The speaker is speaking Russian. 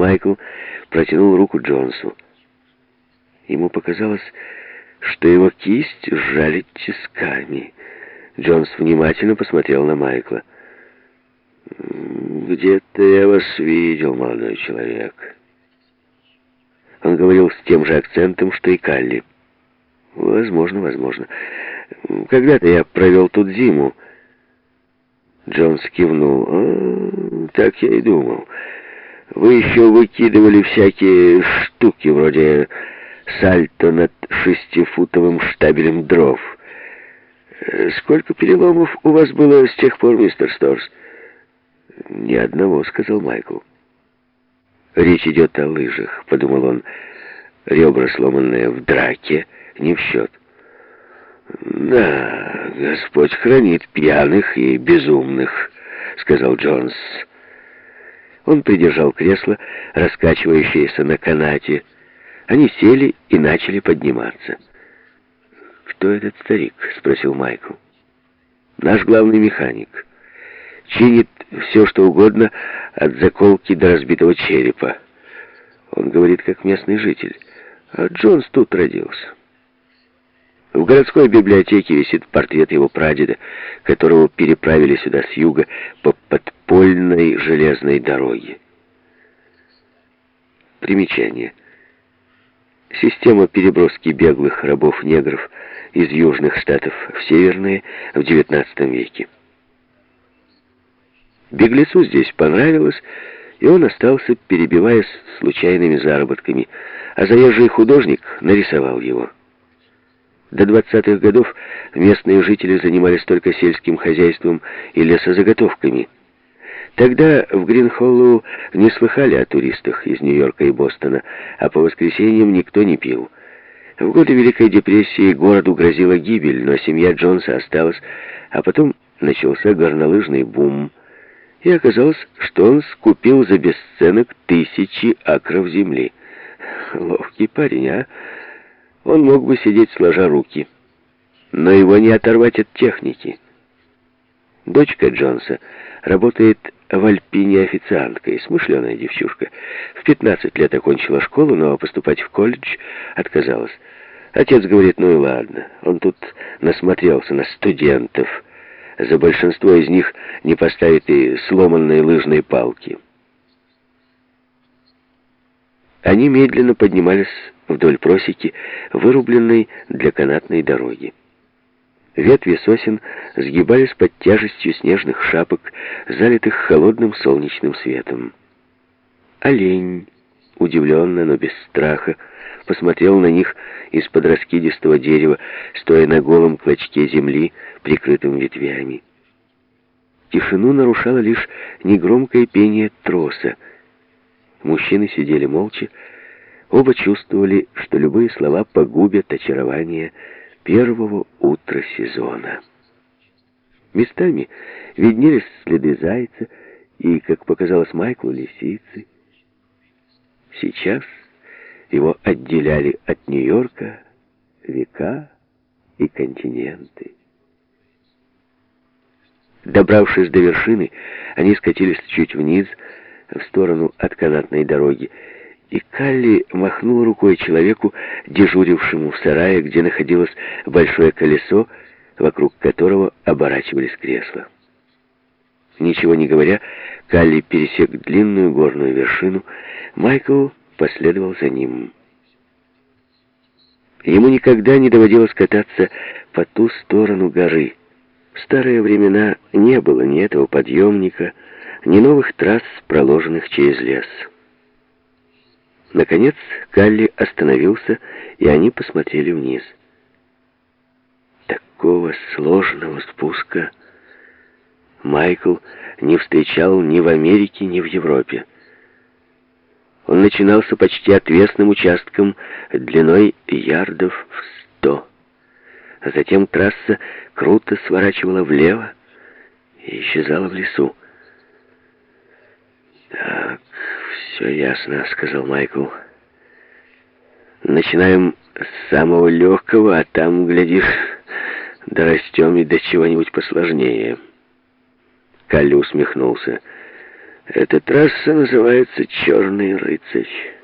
Майкл протянул руку Джонсу. Ему показалось, что его кисть сжали тисками. Джонс внимательно посмотрел на Майкла. «Где-то я вас видел, молодой человек». Он говорил с тем же акцентом, что и Калли. «Возможно, возможно. Когда-то я провел тут зиму». Джонс кивнул. «А, «Так я и думал. Вы еще выкидывали всякие штуки вроде сальто над шестифутовым штабелем дров. Сколько переломов у вас было с тех пор, мистер Сторс?» «Ни одного», — сказал Майкл. «Речь идет о лыжах», — подумал он. «Ребра, сломанные в драке, не в счет». «Да, Господь хранит пьяных и безумных», — сказал Джонс. Он придержал кресло, раскачивающееся на канате. Они сели и начали подниматься. «Кто этот старик?» — спросил Майкл. «Наш главный механик. Чинит все, что угодно, от заколки до разбитого черепа. Он говорит, как местный житель. А Джонс тут родился». В городской библиотеке висит портрет его прадеда, которого переправили сюда с юга по подпольной железной дороге. Примечание. Система переброски беглых рабов-негров из южных штатов в северные в XIX веке. Беглецу здесь понравилось, и он остался, перебиваясь случайными заработками, а заезжий художник нарисовал его. До 20-х годов местные жители занимались только сельским хозяйством и лесозаготовками. Тогда в Гринхоллоу не слыхали о туристах из Нью-Йорка и Бостона, а по воскресеньям никто не пил. В годы Великой депрессии городу грозила гибель, но семья Джонса осталась, а потом начался горнолыжный бум. И оказалось, что он скупил за бесценок тысячи акров земли. Ловкий парень, а? Он мог бы сидеть сложа руки, но его не оторвать от техники. Дочка Джонса работает в Альпине официанткой, смышленая девчушка. В 15 лет окончила школу, но поступать в колледж отказалась. Отец говорит, ну и ладно, он тут насмотрелся на студентов. За большинство из них не поставит и сломанные лыжные палки. Они медленно поднимались вдоль просеки, вырубленной для канатной дороги. Ветви сосен сгибались под тяжестью снежных шапок, залитых холодным солнечным светом. Олень, удивленно, но без страха, посмотрел на них из-под раскидистого дерева, стоя на голом клочке земли, прикрытым ветвями. Тишину нарушало лишь негромкое пение троса. Мужчины сидели молча, Оба чувствовали, что любые слова погубят очарование первого утра сезона. Местами виднелись следы зайца и, как показалось Майклу, лисицы. Сейчас его отделяли от Нью-Йорка века и континенты. Добравшись до вершины, они скатились чуть вниз, в сторону от канатной дороги, и Калли махнул рукой человеку, дежурившему в сарае, где находилось большое колесо, вокруг которого оборачивались кресла. Ничего не говоря, Калли пересек длинную горную вершину, Майкл последовал за ним. Ему никогда не доводилось кататься по ту сторону горы. В старые времена не было ни этого подъемника, ни новых трасс, проложенных через лес. Наконец Калли остановился, и они посмотрели вниз. Такого сложного спуска Майкл не встречал ни в Америке, ни в Европе. Он начинался почти отвесным участком длиной ярдов в сто. Затем трасса круто сворачивала влево и исчезала в лесу. «Так, все ясно», — сказал Майкл. «Начинаем с самого легкого, а там, глядишь, дорастем и до чего-нибудь посложнее». Калли усмехнулся. Эта трасса называется «Черный рыцарь».